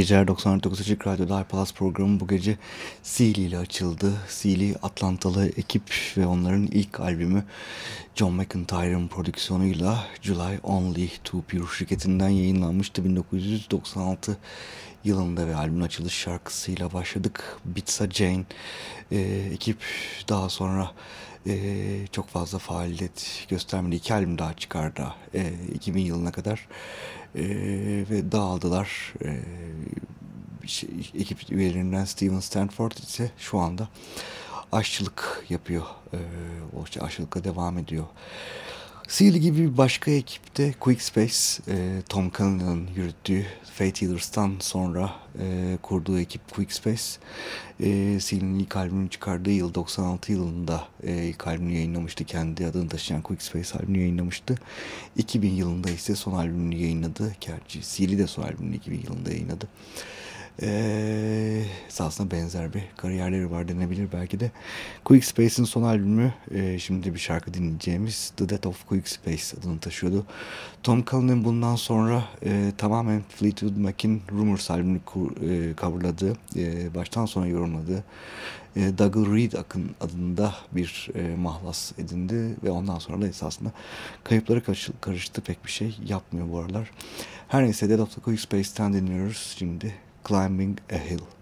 geceler 99 Açık Radyo'da iPlus programı bu gece Sealy ile açıldı. Sealy Atlantalı ekip ve onların ilk albümü John McIntyre'ın prodüksiyonuyla July Only to Pure şirketinden yayınlanmıştı 1996 yılında ve albümün açılış şarkısıyla başladık. Bitsa Jane e, ekip daha sonra e, çok fazla faaliyet göstermedi. İki albüm daha çıkardı e, 2000 yılına kadar e, ve dağıldılar. E, şey, ekip üyelerinden Steven Stanford ise şu anda aşçılık yapıyor. E, o aşçılıkla devam ediyor. Seal gibi bir başka ekipte Quickspace, e, Tom Cannon'ın yürüttüğü Fate Healers'tan sonra e, kurduğu ekip Quickspace. E, Seal'in ilk albümünü çıkardığı yıl 96 yılında e, ilk albümünü yayınlamıştı. Kendi adını taşıyan Quickspace albümünü yayınlamıştı. 2000 yılında ise son albümünü yayınladı. Gerçi Seal'i de son albümünü 2000 yılında yayınladı. Ee, esasında benzer bir kariyerleri var denebilir belki de. Quick Space'in son albümü e, şimdi bir şarkı dinleyeceğimiz The Death of Quick Space adını taşıyordu. Tom Cullen bundan sonra e, tamamen Fleetwood Mac'in Rumors albümünü e, coverladığı, e, baştan sona yorumladığı e, Dougal Reed Akın adında bir e, mahlas edindi ve ondan sonra da esasında kayıpları karıştı pek bir şey yapmıyor bu aralar. Her neyse Dead of the Quick Space'ten dinliyoruz şimdi Climbing a Hill.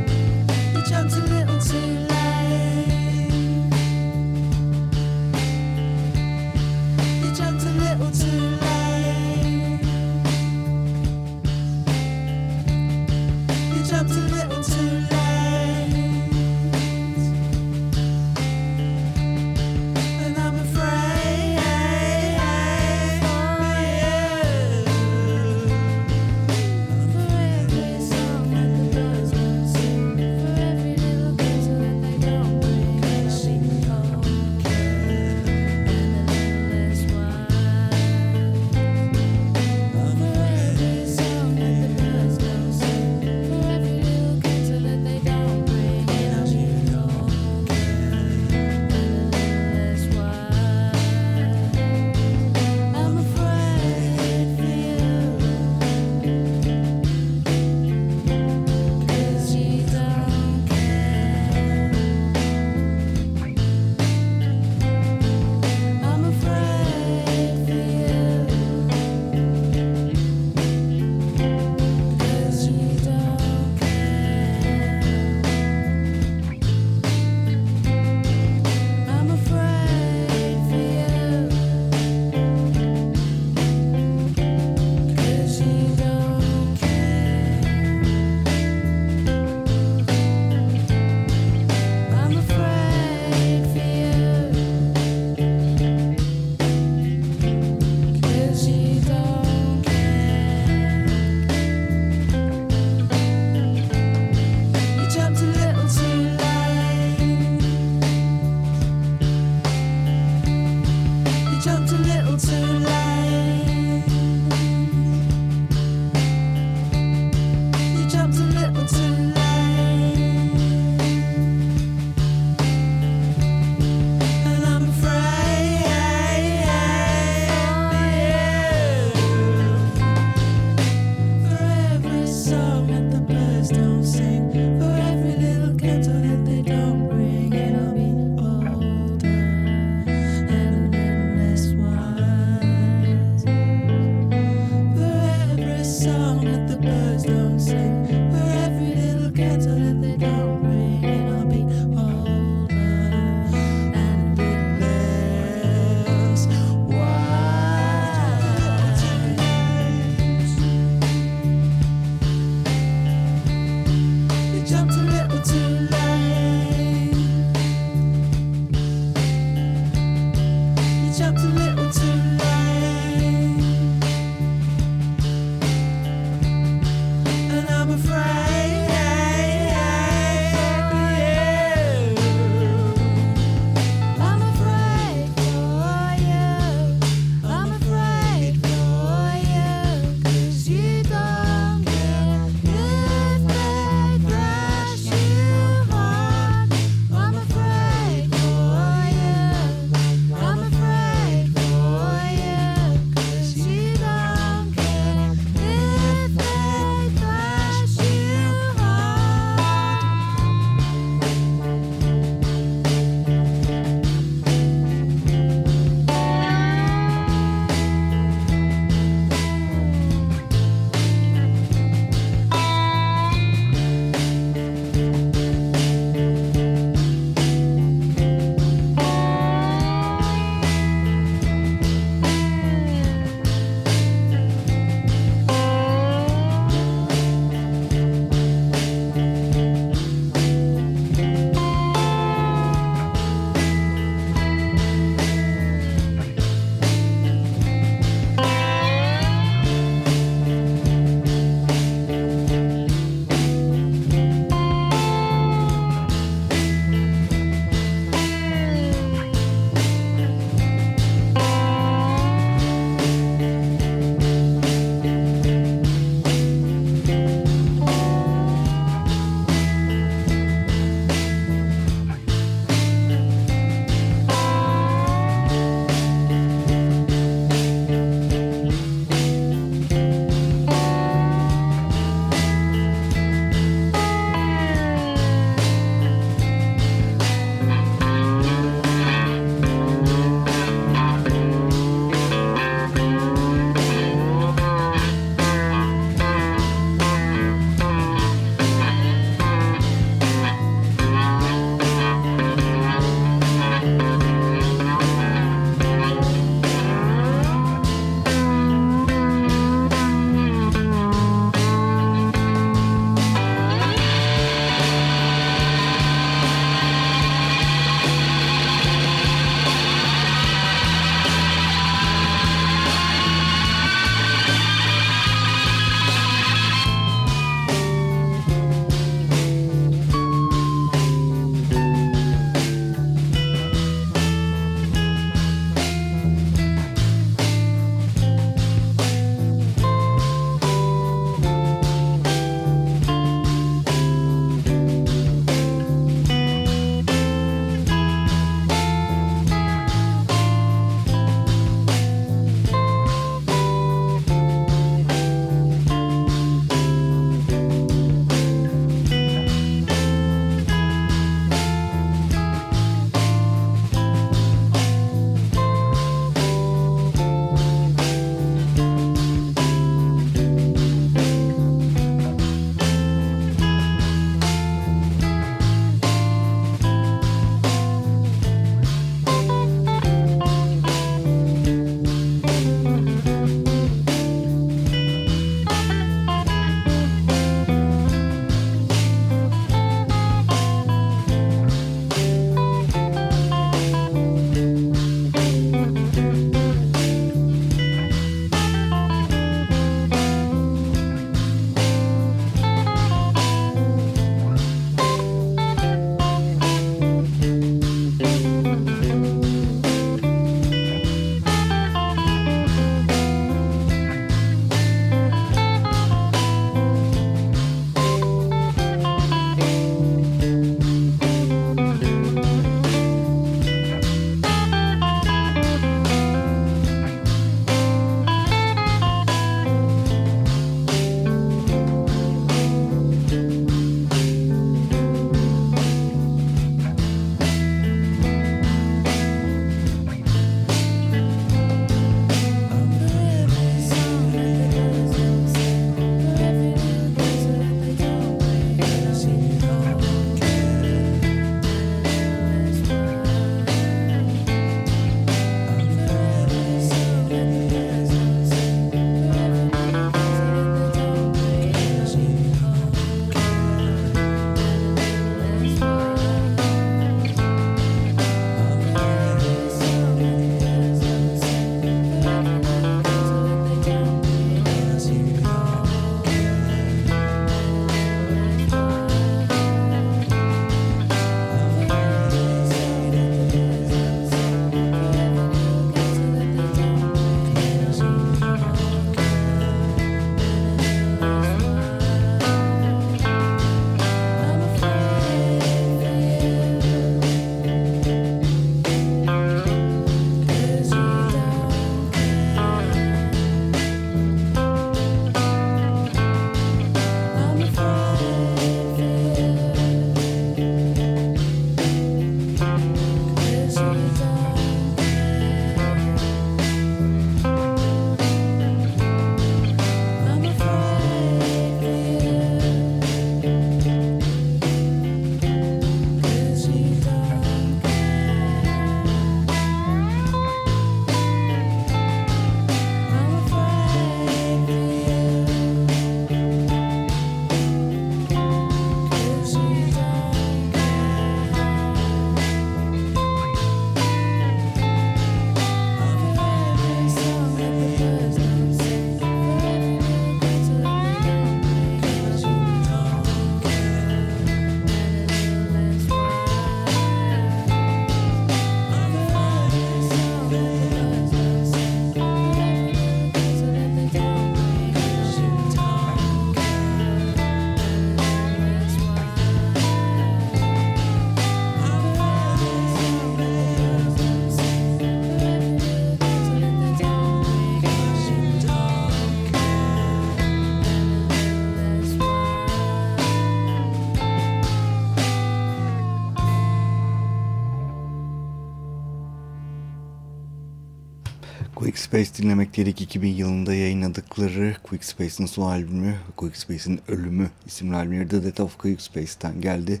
Quickspace dinlemekteydik 2000 yılında yayınladıkları Quickspace'in son albümü Quickspace'in Ölümü isimli albümü The Death of Quickspace'ten geldi.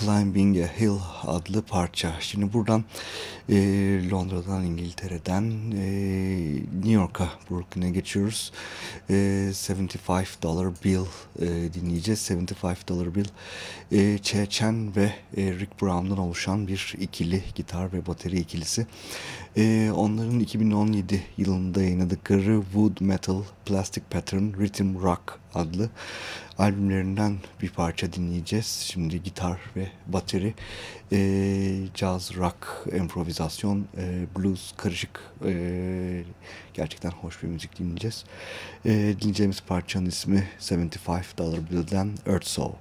Climbing a Hill adlı parça. Şimdi buradan e, Londra'dan, İngiltere'den e, New York'a, Brooklyn'e geçiyoruz. E, 75 Dollar Bill e, dinleyeceğiz. 75 Dollar Bill e, Chen ve e, Rick Brown'dan oluşan bir ikili, gitar ve bateri ikilisi. E, onların 2017 yılında yayınladıkları Wood Metal Plastic Pattern Rhythm Rock adlı albümlerinden bir parça dinleyeceğiz. Şimdi gitar ve bateri, e, jazz, rock, improvizasyon, e, blues karışık e, gerçekten hoş bir müzik dinleyeceğiz. E, dinleyeceğimiz parçanın ismi 75 Dollar Bill'den Earth Soul.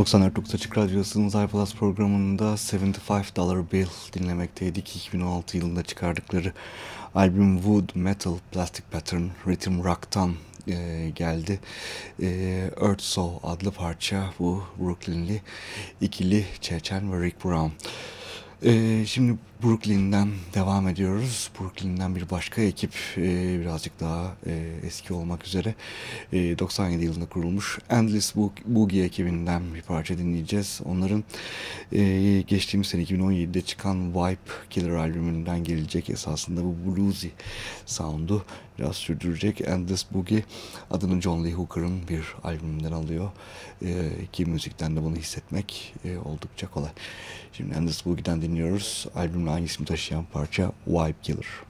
94.9 Açık Radyosu'nun iPlus programında 75 Dollar Bill dinlemekteydik. 2016 yılında çıkardıkları albüm Wood Metal Plastic Pattern Rhythm Rock'tan e, geldi. E, Earth Soul adlı parça bu Brooklynli ikili Çeçen ve Rick Brown. E, şimdi Brooklyn'den devam ediyoruz. Brooklyn'den bir başka ekip e, birazcık daha e, eski olmak üzere e, 97 yılında kurulmuş Endless Boogie ekibinden bir parça dinleyeceğiz. Onların e, geçtiğimiz sene 2017'de çıkan Vibe Killer albümünden gelecek esasında bu bluesy sound'u biraz sürdürecek. Endless Boogie adını John Lee Hooker'ın bir albümünden alıyor. E, ki müzikten de bunu hissetmek e, oldukça kolay. Şimdi Endless Boogie'den dinliyoruz. Albümle aynı ismi taşıyan parça Vibe Killer.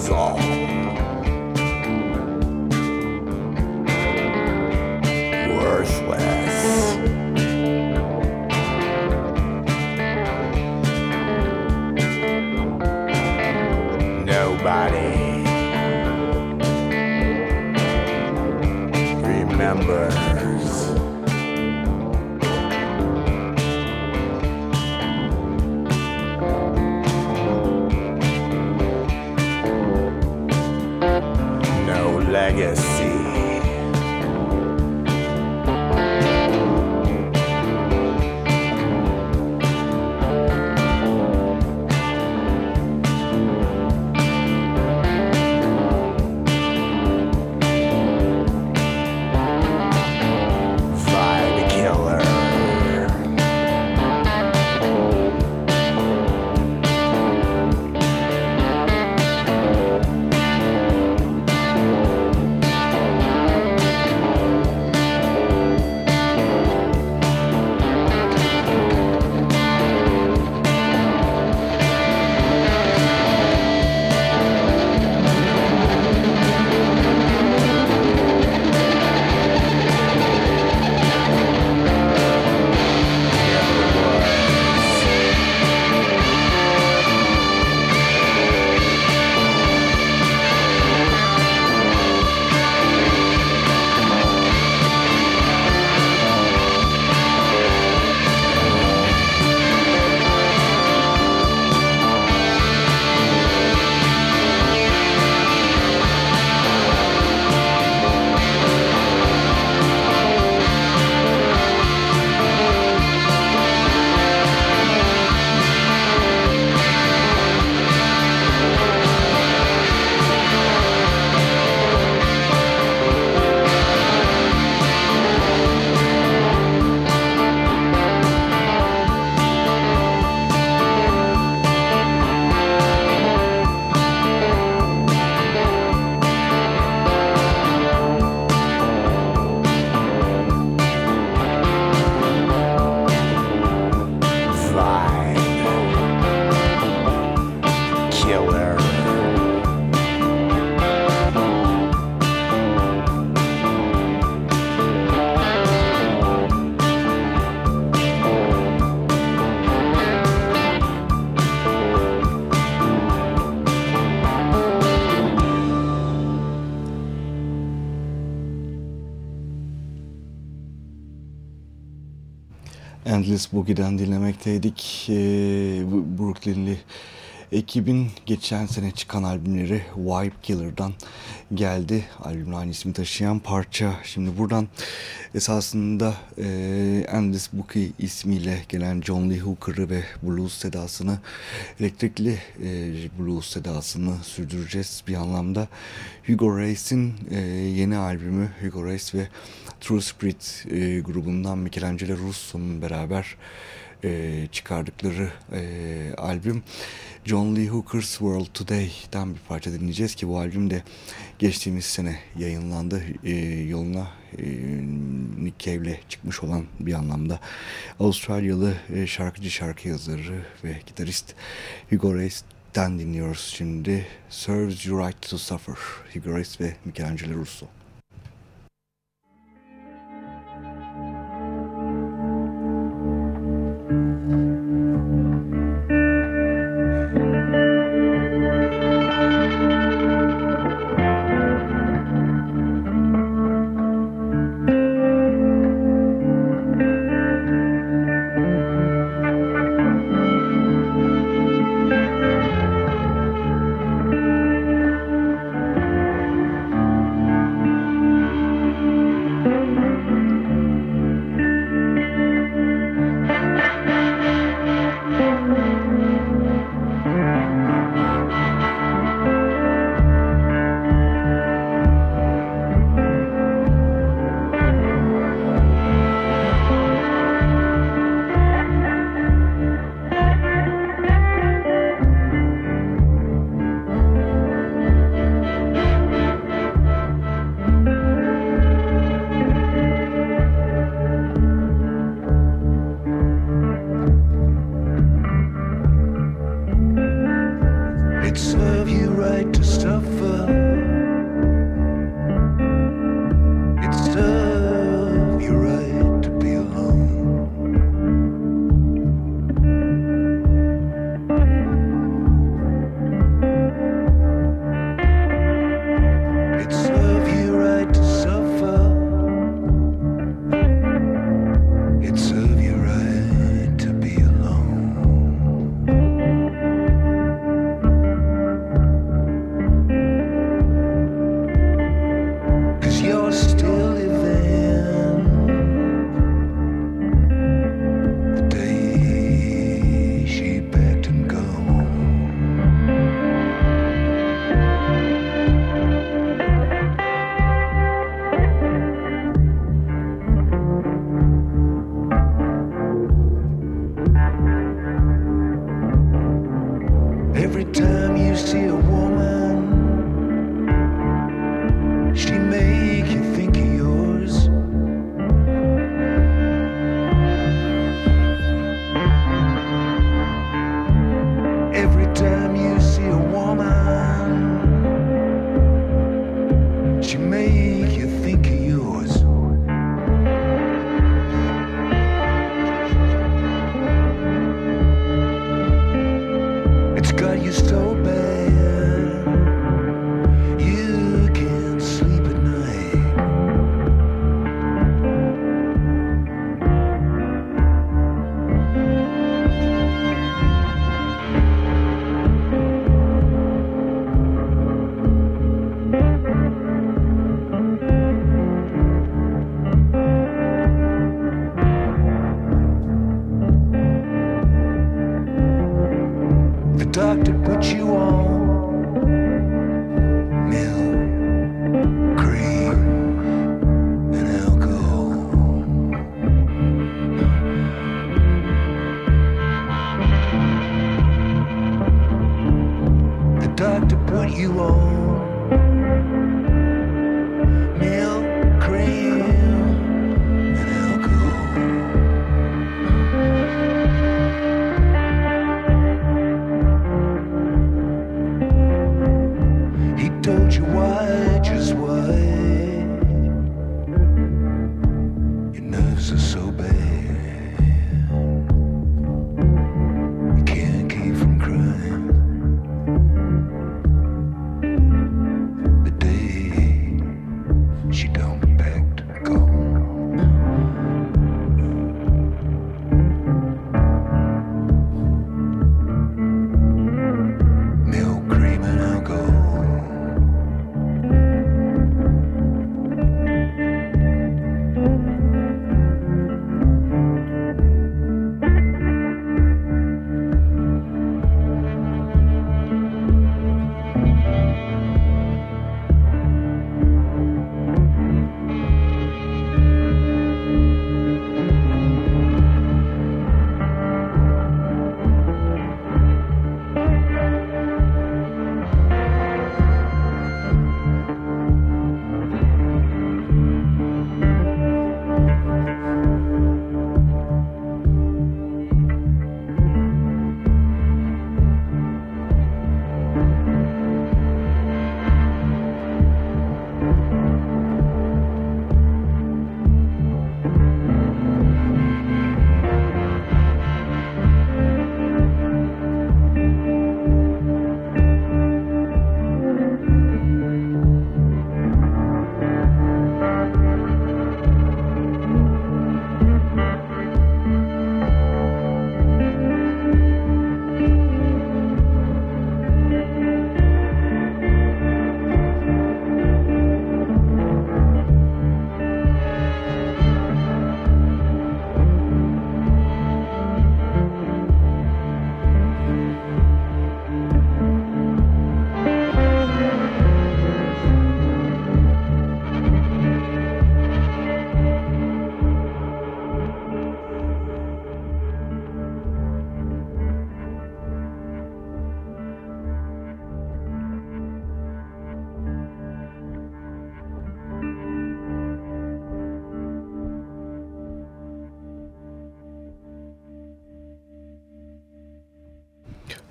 走。Boogie'den dinlemekteydik. Ee, Brooklyn'li ekibin geçen sene çıkan albümleri Vibe Killer'dan geldi. Albümün aynı ismi taşıyan parça. Şimdi buradan esasında e, Endless Boogie ismiyle gelen John Lee Hooker'ı ve blues sedasını, elektrikli e, blues sedasını sürdüreceğiz bir anlamda. Hugo Reis'in e, yeni albümü Hugo Reis ve True Spirit e, grubundan Michelangelo Russo'nun beraber e, çıkardıkları e, albüm John Lee Hooker's World Today'den bir parça dinleyeceğiz ki bu albüm de geçtiğimiz sene yayınlandı. E, yoluna e, Nick Cave'le çıkmış olan bir anlamda Avustralyalı e, şarkıcı şarkı yazarı ve gitarist Hugo Reis'ten dinliyoruz şimdi. Serves You Right to Suffer. Hugo Reis ve Michelangelo Russo.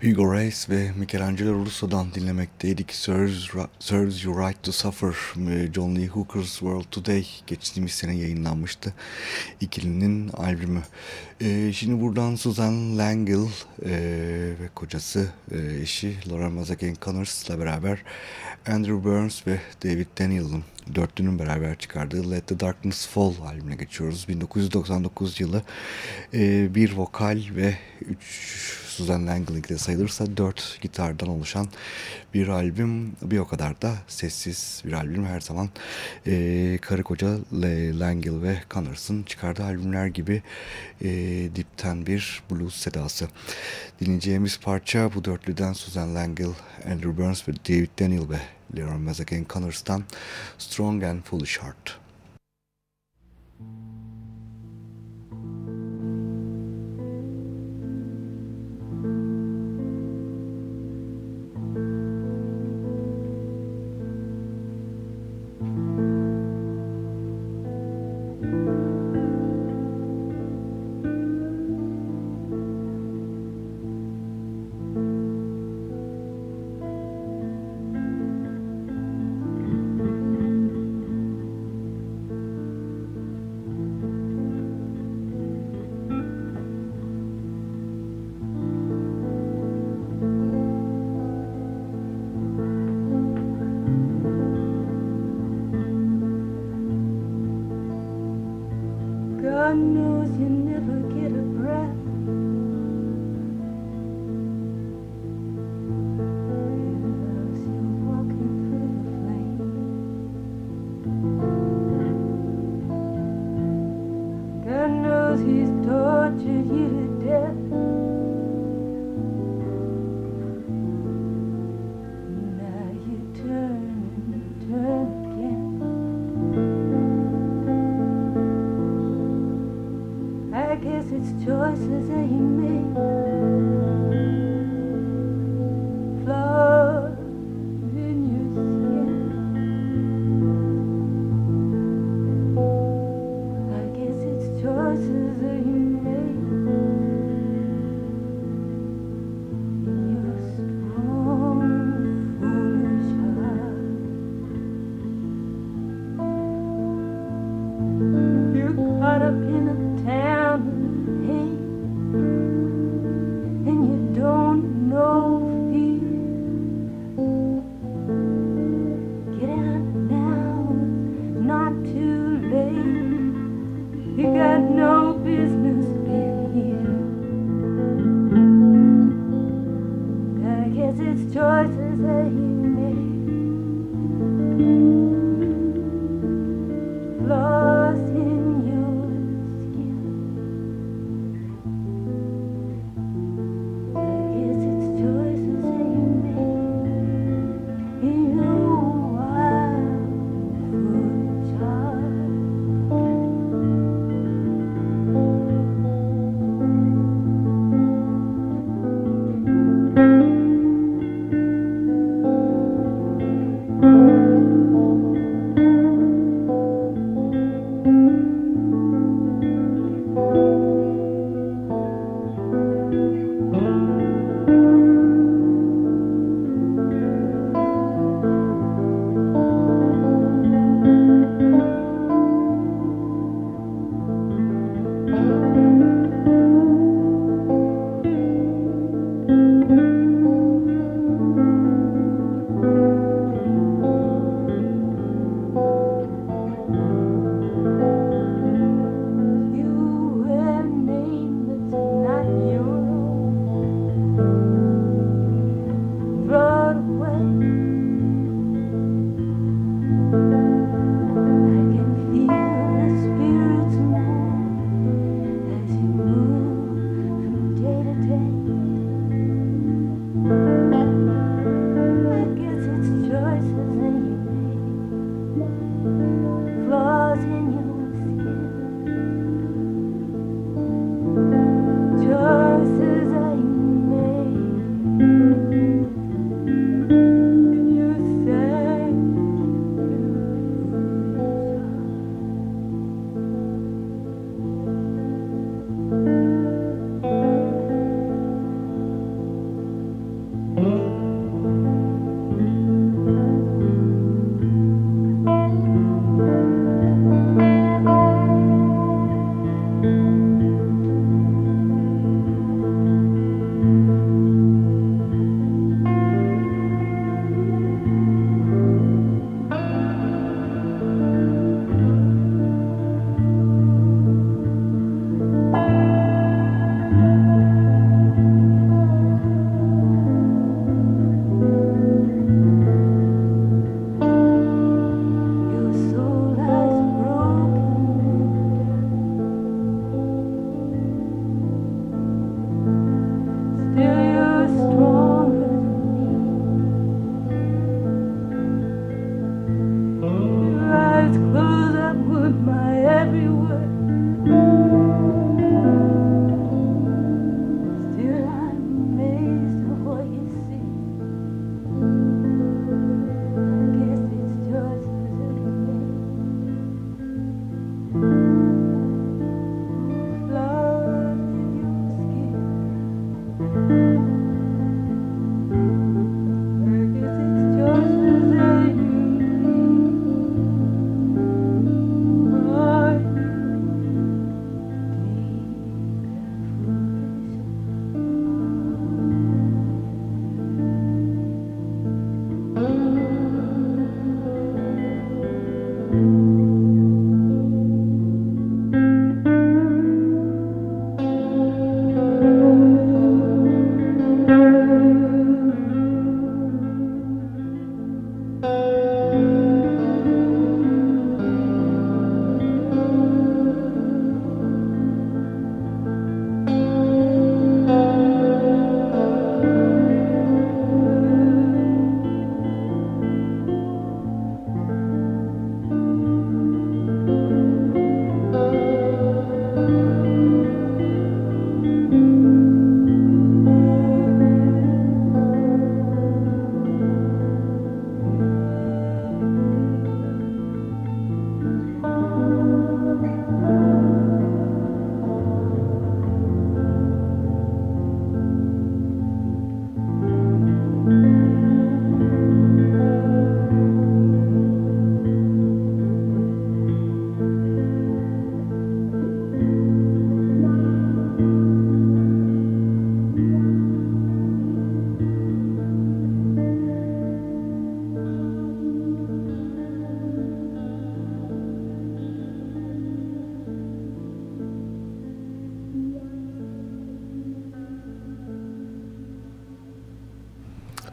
Hugo Reis ve Michelangelo Russo'dan dinlemekteydik. Serves, Serves You Right to Suffer, John Lee Hooker's World Today geçtiğimiz sene yayınlanmıştı. İkilinin albümü. Ee, şimdi buradan Susan Langill e, ve kocası e, eşi Laura Mazaken Connors'la beraber Andrew Burns ve David Daniel'ın dörtlünün beraber çıkardığı Let the Darkness Fall albümüne geçiyoruz. 1999 yılı e, bir vokal ve üç Susan Langling'de sayılırsa dört gitardan oluşan bir albüm. Bir o kadar da sessiz bir albüm. Her zaman e, karı koca Langill ve Connors'ın çıkardığı albümler gibi e, dipten bir blues sedası. Dinleyeceğimiz parça bu dörtlüden Susan Langill, Andrew Burns ve David Daniel ve Leon Mazakin Connors'tan Strong and Foolish Heart.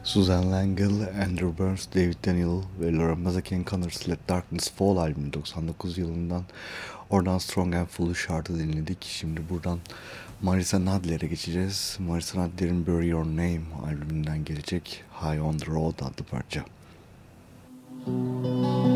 Susan Langell, Andrew Burns, David Daniel ve Laura Mazakian Connors Let Darkness Fall albümü 99 yılından oradan Strong and Foolish Heart'ı dinledik. Şimdi buradan Marisa Nadler'e geçeceğiz. Marisa Nadler'in Bury Your Name albümünden gelecek High on the Road adlı parça. On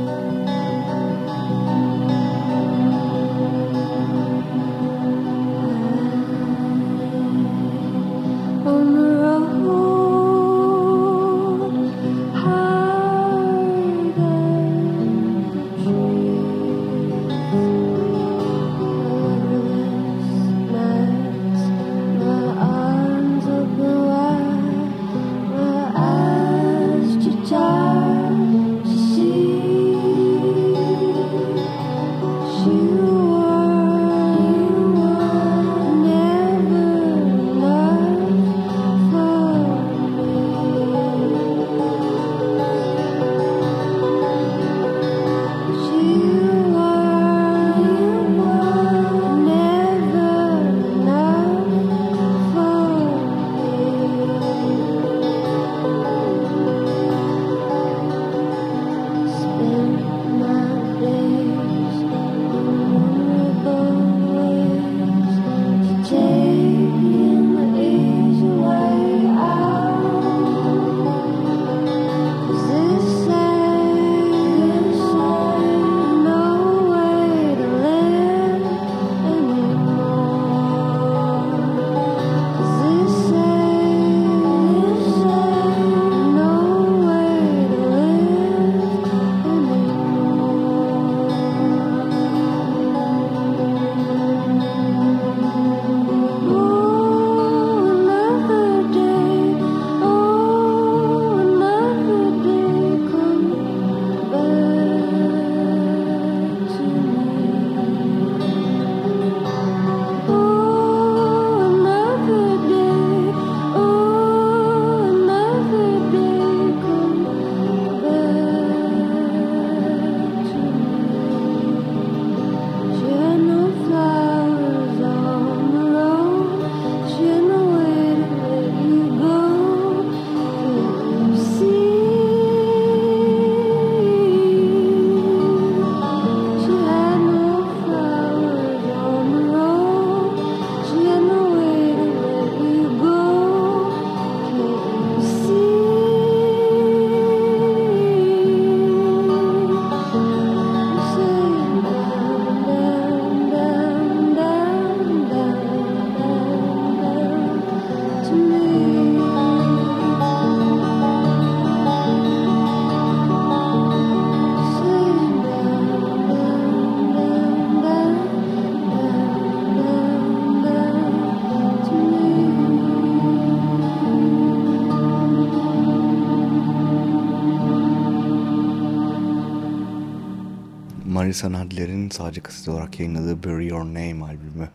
Marisa Nadler'in sadece kaset olarak yayınladığı Bury Your Name albümü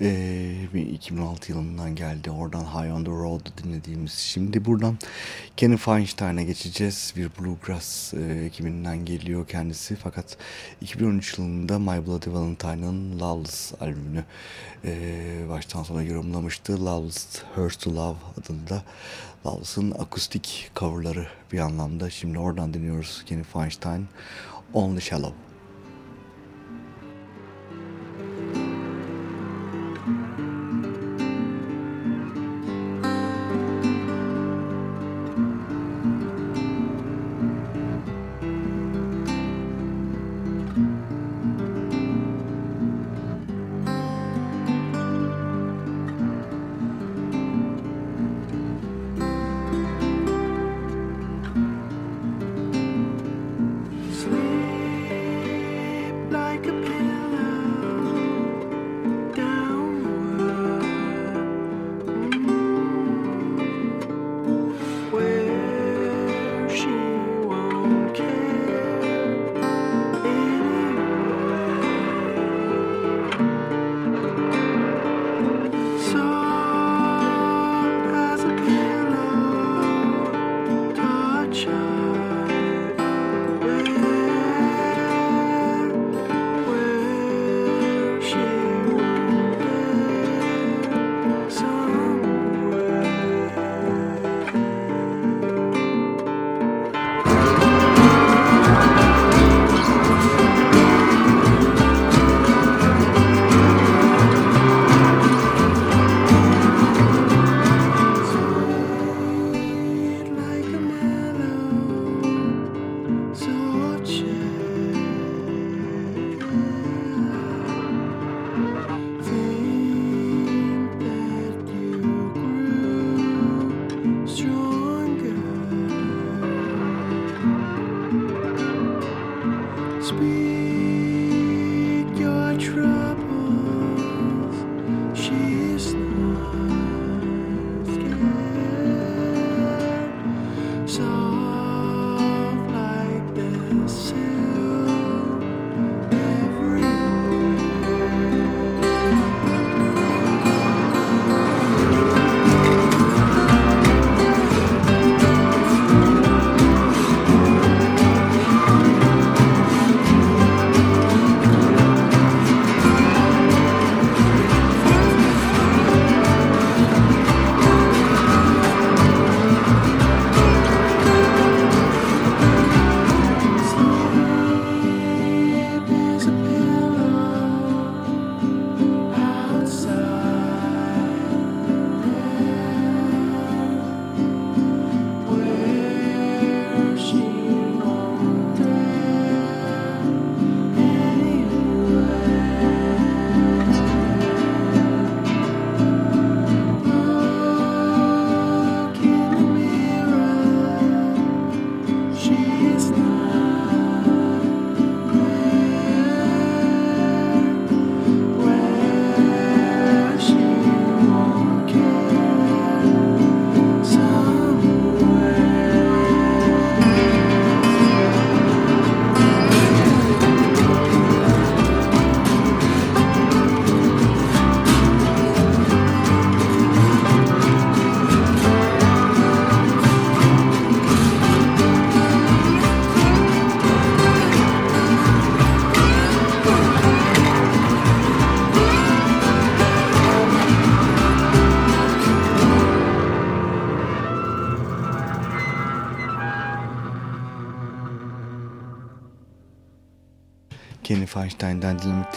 ee, bir 2016 yılından geldi. Oradan High on the Road'u dinlediğimiz. Şimdi buradan Kenny Feinstein'a geçeceğiz. Bir Bluegrass e, ekibinden geliyor kendisi. Fakat 2013 yılında My Bloody Valentine'ın Loveless albümünü e, baştan sona yorumlamıştı. Loveless Hurts to Love adında. Loveless'ın akustik coverları bir anlamda. Şimdi oradan dinliyoruz Kenny Feinstein. Only Shallow.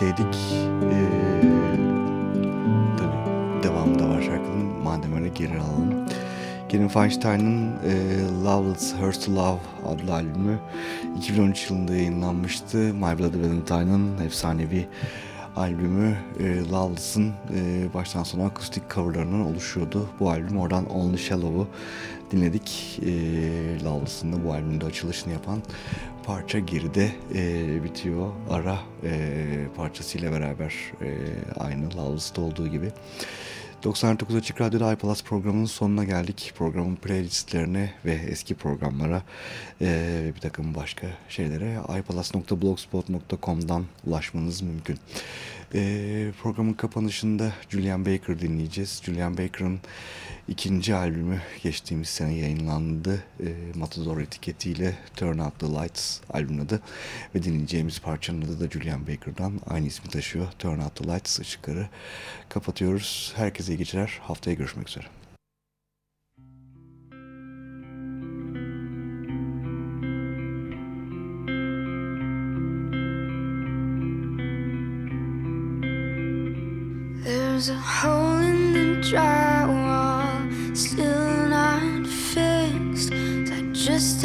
Dinlemekteydik. Ee, tabii devamı da var şarkının. Madem öyle geri alalım. Kenny Feinstein'ın e, Loveless Hurts to Love adlı albümü 2013 yılında yayınlanmıştı. My Bloody Valentine'ın efsanevi albümü e, Loveless'ın e, baştan sona akustik coverlarından oluşuyordu. Bu albüm oradan Only Shallow'u dinledik. E, Loveless'ın da bu albümde açılışını yapan parça geride e, bitiyor. Ara e, parçasıyla beraber e, aynı Loveless'ta olduğu gibi. 99 Açık Radyo'da iPlus programının sonuna geldik. Programın playlistlerine ve eski programlara ve bir takım başka şeylere iPlus.blogspot.com'dan ulaşmanız mümkün. E, programın kapanışında Julian Baker dinleyeceğiz. Julian Baker'ın ikinci albümü geçtiğimiz sene yayınlandı. E, Matador etiketiyle Turn Out The Lights albümün adı ve dinleyeceğimiz parçanın adı da Julian Baker'dan aynı ismi taşıyor. Turn Out The Lights ışıkları kapatıyoruz. Herkese iyi geceler. Haftaya görüşmek üzere. There's a hole in the drywall, still not fixed. I just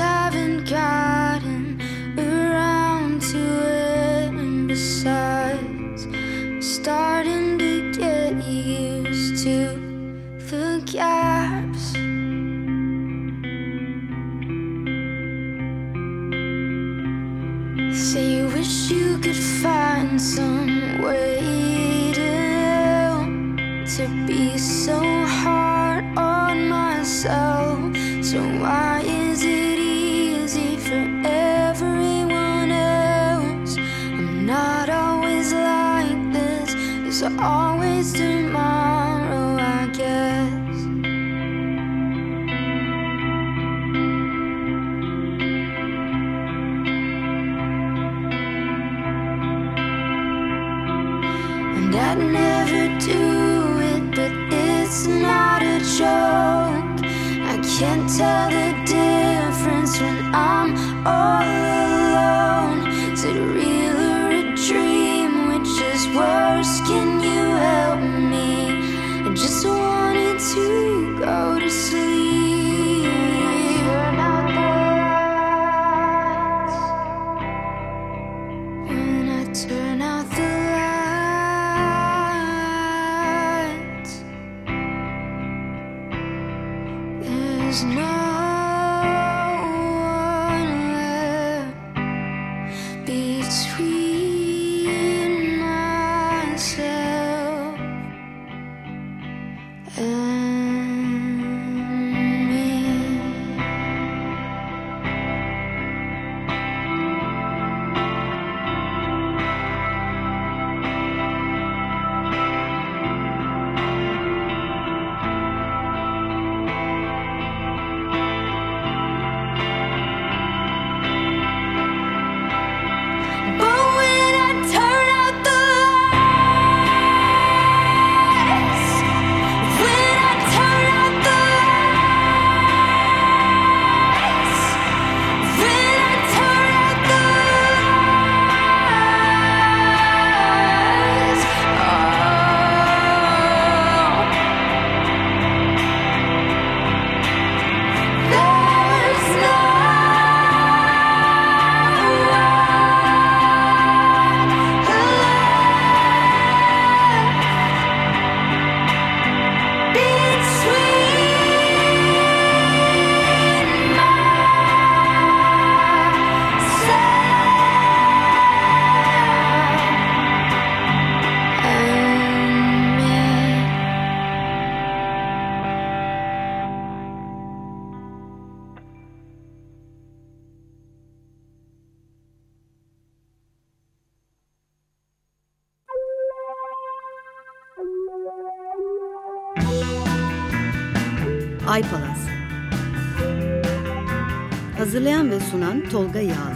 Tolga Yağlı